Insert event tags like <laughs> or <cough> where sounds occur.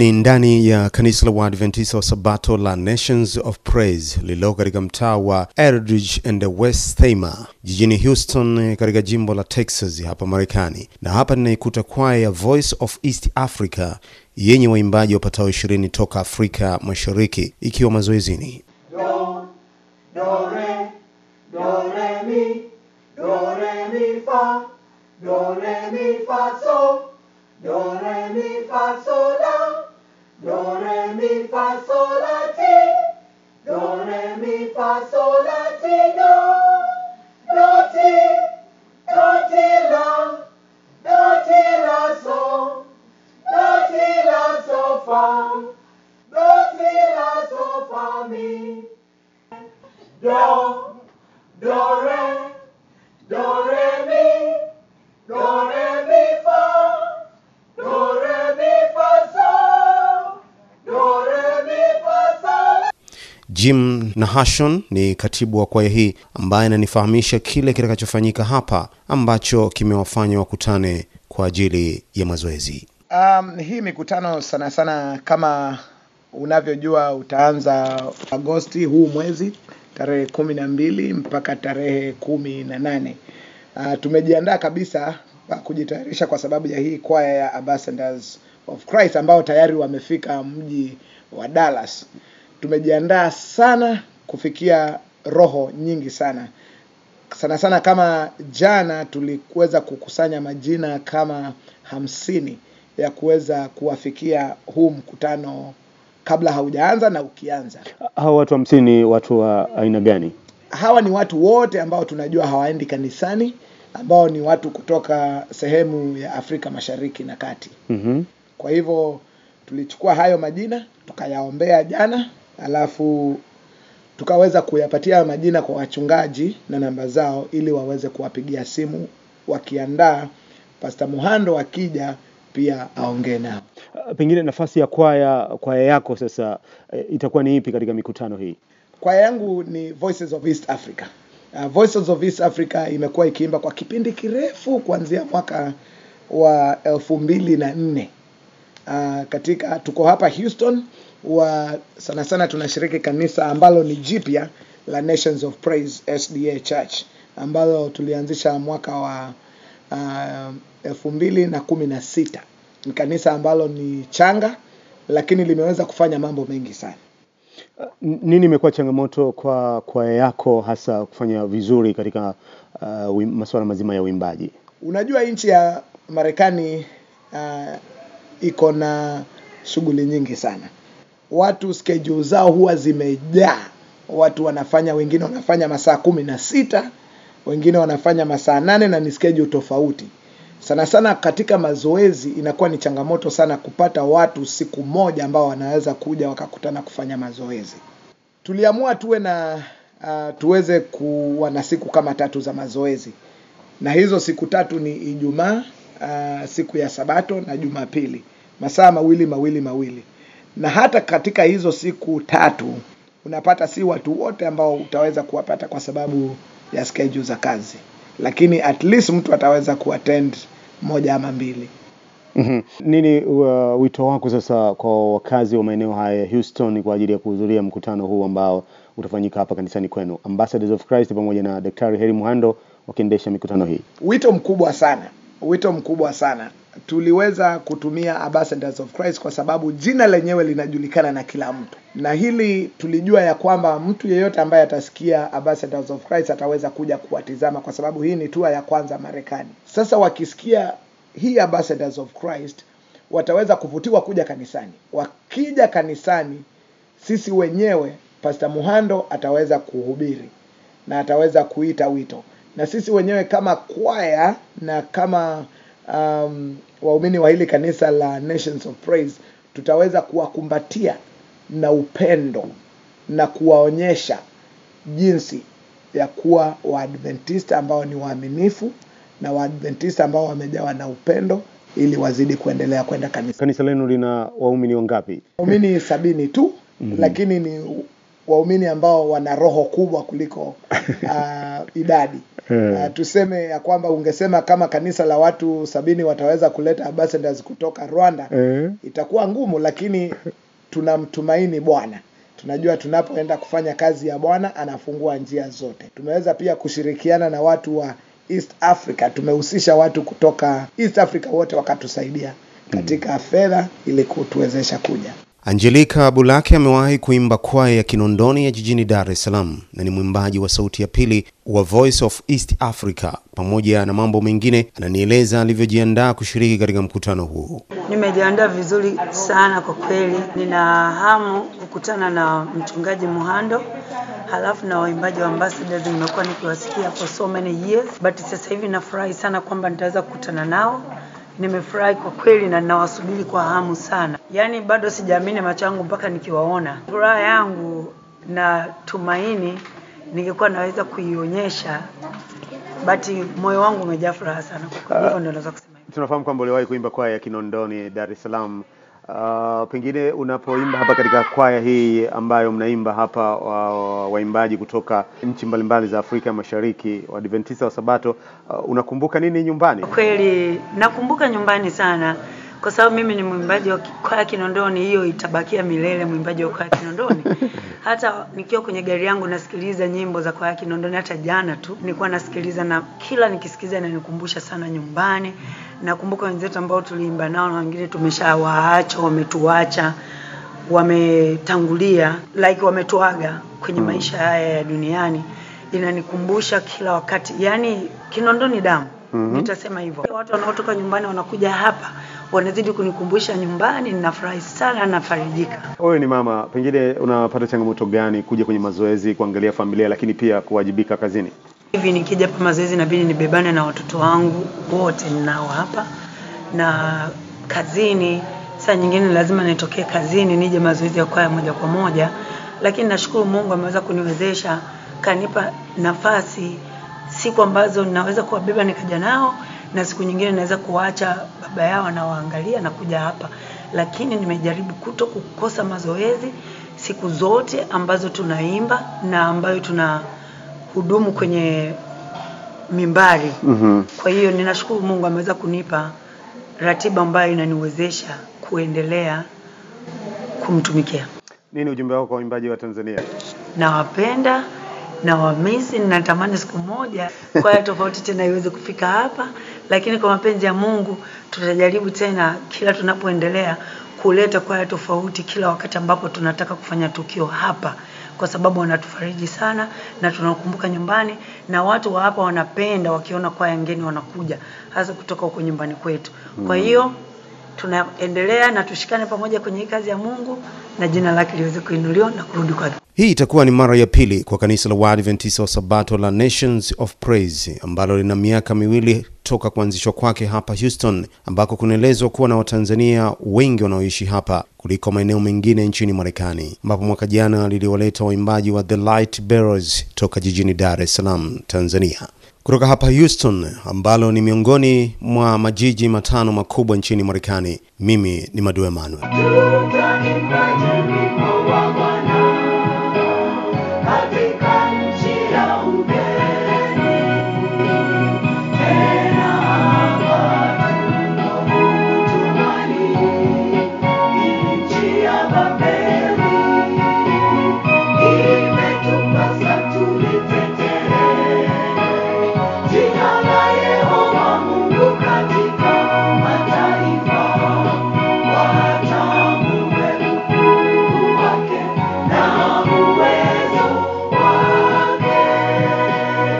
Ni ndani ya kanisa la Waadventista wa Sabato la Nations of Praise lililoko katika mtaa wa Eldridge and West Thamer jijini Houston katika jimbo la Texas hapa Marekani, na hapa ninaikuta kwaya ya Voice of East Africa yenye waimbaji wapatao ishirini toka Afrika Mashariki ikiwa mazoezini. Mi. Do, do, re, do, re, Jim Nahashon ni katibu wa kwaya hii ambaye ananifahamisha kile kitakachofanyika hapa ambacho kimewafanya wakutane kwa ajili ya mazoezi. Um, hii mikutano sana sana kama unavyojua utaanza Agosti huu mwezi tarehe kumi na mbili mpaka tarehe kumi na nane. Uh, tumejiandaa kabisa kujitayarisha kwa sababu ya hii kwaya ya of Christ ambao tayari wamefika mji wa Dallas. Tumejiandaa sana kufikia roho nyingi sana sana sana kama jana tuliweza kukusanya majina kama hamsini ya kuweza kuwafikia huu mkutano kabla haujaanza na ukianza. Hawa watu hamsini ni watu wa aina gani? Hawa ni watu wote ambao tunajua hawaendi kanisani, ambao ni watu kutoka sehemu ya Afrika Mashariki na Kati. mm -hmm. Kwa hivyo tulichukua hayo majina tukayaombea jana, alafu tukaweza kuyapatia majina kwa wachungaji na namba zao ili waweze kuwapigia simu wakiandaa Pasta Muhando akija pia aongee nao. Pengine nafasi ya kwaya kwaya yako sasa eh, itakuwa ni ipi katika mikutano hii? Kwaya yangu ni Voices of East Africa. Uh, Voices of East Africa imekuwa ikiimba kwa kipindi kirefu kuanzia mwaka wa elfu mbili na nne. Uh, katika tuko hapa Houston wa sana sana tunashiriki kanisa ambalo ni jipya la Nations of Praise SDA Church ambalo tulianzisha mwaka wa uh, elfu mbili na kumi na sita. Ni kanisa ambalo ni changa lakini limeweza kufanya mambo mengi sana. Nini imekuwa changamoto kwa kwaya yako hasa kufanya vizuri katika uh, masuala mazima ya uimbaji? Unajua nchi ya Marekani uh, iko na shughuli nyingi sana. Watu schedule zao huwa zimejaa. Watu wanafanya, wengine wanafanya masaa kumi na sita, wengine wanafanya masaa nane na ni schedule tofauti. Sana sana katika mazoezi inakuwa ni changamoto sana kupata watu siku moja ambao wanaweza kuja wakakutana kufanya mazoezi. Tuliamua tuwe na uh, tuweze kuwa na siku kama tatu za mazoezi na hizo siku tatu ni Ijumaa, uh, siku ya Sabato na Jumapili, masaa mawili mawili mawili. Na hata katika hizo siku tatu unapata si watu wote ambao utaweza kuwapata kwa sababu ya schedule za kazi, lakini at least mtu ataweza kuattend moja ama mbili. Mm-hmm. Nini uh, wito wako sasa kwa wakazi wa maeneo haya ya Houston kwa ajili ya kuhudhuria mkutano huu ambao utafanyika hapa kanisani kwenu, Ambassadors of Christ pamoja na Daktari Heri Muhando wakiendesha mikutano hii? Wito mkubwa sana, wito mkubwa sana. Tuliweza kutumia Ambassadors of Christ kwa sababu jina lenyewe linajulikana na kila mtu, na hili tulijua ya kwamba mtu yeyote ambaye atasikia Ambassadors of Christ ataweza kuja kuwatizama, kwa sababu hii ni tua ya kwanza Marekani. Sasa wakisikia hii Ambassadors of Christ wataweza kuvutiwa kuja kanisani. Wakija kanisani, sisi wenyewe Pastor Muhando ataweza kuhubiri na ataweza kuita wito na sisi wenyewe kama kwaya na kama um, waumini wa hili kanisa la Nations of Praise tutaweza kuwakumbatia na upendo na kuwaonyesha jinsi ya kuwa Waadventista ambao ni waaminifu na Waadventista ambao wamejawa na upendo ili wazidi kuendelea kwenda kanisa. Kanisa lenu lina waumini wangapi? Waumini sabini tu, mm-hmm. lakini ni waumini ambao wana roho kubwa kuliko uh, <laughs> idadi uh, tuseme ya kwamba ungesema kama kanisa la watu sabini wataweza kuleta ambassadors kutoka Rwanda Eh. itakuwa ngumu, lakini tunamtumaini Bwana. Tunajua tunapoenda kufanya kazi ya Bwana anafungua njia zote. Tumeweza pia kushirikiana na watu wa East Africa, tumehusisha watu kutoka East Africa wote wakatusaidia katika fedha ili kutuwezesha kuja. Angelika Bulake amewahi kuimba kwaya ya Kinondoni ya jijini Dar es Salaam na ni mwimbaji wa sauti ya pili wa Voice of East Africa. Pamoja na mambo mengine, ananieleza alivyojiandaa kushiriki katika mkutano huu. Nimejiandaa vizuri sana kwa kweli. Nina hamu kukutana na mchungaji Muhando, halafu na waimbaji wa Ambassadors nimekuwa nikiwasikia for so many years, but sasa hivi nafurahi sana kwamba nitaweza kukutana nao. Nimefurahi kwa kweli na ninawasubiri kwa hamu sana, yaani bado sijaamini macho yangu mpaka nikiwaona. Furaha yangu na tumaini ningekuwa naweza kuionyesha, but moyo wangu umejaa furaha sana kwa. Hivyo ndio naweza kusema. Tunafahamu kwamba uliwahi kuimba kwaya ya Kinondoni Dar es Salaam. Uh, pengine unapoimba hapa katika kwaya hii ambayo mnaimba hapa wa- waimbaji kutoka nchi mbalimbali za Afrika Mashariki, Waadventista wa Sabato, uh, unakumbuka nini nyumbani? Kweli nakumbuka nyumbani sana kwa sababu mimi ni mwimbaji wa kwaya Kinondoni, hiyo itabakia milele, mwimbaji wa kwaya Kinondoni. <laughs> Hata nikiwa kwenye gari yangu nasikiliza nyimbo za kwaya Kinondoni, hata jana tu nilikuwa nasikiliza, na kila nikisikiliza inanikumbusha sana nyumbani. Nakumbuka wenzetu ambao tuliimba nao na wengine tumeshawaacha, wametuacha, wametangulia, like wametuaga kwenye maisha haya ya duniani. Inanikumbusha kila wakati, yani Kinondoni damu Mm -hmm. nitasema hivyo. Watu wanaotoka nyumbani wanakuja hapa wanazidi kunikumbusha nyumbani, ninafurahi sana, nafarijika. Wewe ni mama, pengine unapata changamoto gani kuja kwenye mazoezi, kuangalia familia, lakini pia kuwajibika kazini? Hivi nikija hapa mazoezi inabidi nibebane na watoto wangu wote ninao hapa, na kazini saa nyingine lazima nitokee kazini nije mazoezi ya kwaya moja kwa moja, lakini nashukuru Mungu ameweza kuniwezesha, kanipa nafasi siku ambazo ninaweza kuwabeba nikaja nao na siku nyingine naweza kuwaacha baba yao anawaangalia na kuja hapa, lakini nimejaribu kuto kukosa mazoezi siku zote ambazo tunaimba na ambayo tuna hudumu kwenye mimbari. mm -hmm. Kwa hiyo ninashukuru Mungu ameweza kunipa ratiba ambayo inaniwezesha kuendelea kumtumikia. Nini ujumbe wako kwa waimbaji wa Tanzania? Nawapenda na wamisi, natamani siku moja kwaya tofauti tena iweze kufika hapa, lakini kwa mapenzi ya Mungu tutajaribu tena kila tunapoendelea kuleta kwaya tofauti kila wakati ambapo tunataka kufanya tukio hapa, kwa sababu wanatufariji sana na tunakumbuka nyumbani, na watu wa hapa wanapenda wakiona kwaya ngeni wanakuja, hasa kutoka huko nyumbani kwetu. Kwa hiyo tunaendelea na tushikane pamoja kwenye hii kazi ya Mungu na jina lake liweze kuinuliwa na kurudi kwake. Hii itakuwa ni mara ya pili kwa kanisa la Waadventista wa Sabato la Nations of Praise ambalo lina miaka miwili toka kuanzishwa kwake hapa Houston, ambako kunaelezwa kuwa na Watanzania wengi wanaoishi hapa kuliko maeneo mengine nchini Marekani, ambapo mwaka jana liliwaleta waimbaji wa The Light Bearers toka jijini Dar es Salaam, Tanzania. Kutoka hapa Houston, ambalo ni miongoni mwa majiji matano makubwa nchini Marekani, mimi ni Madu Emmanuel.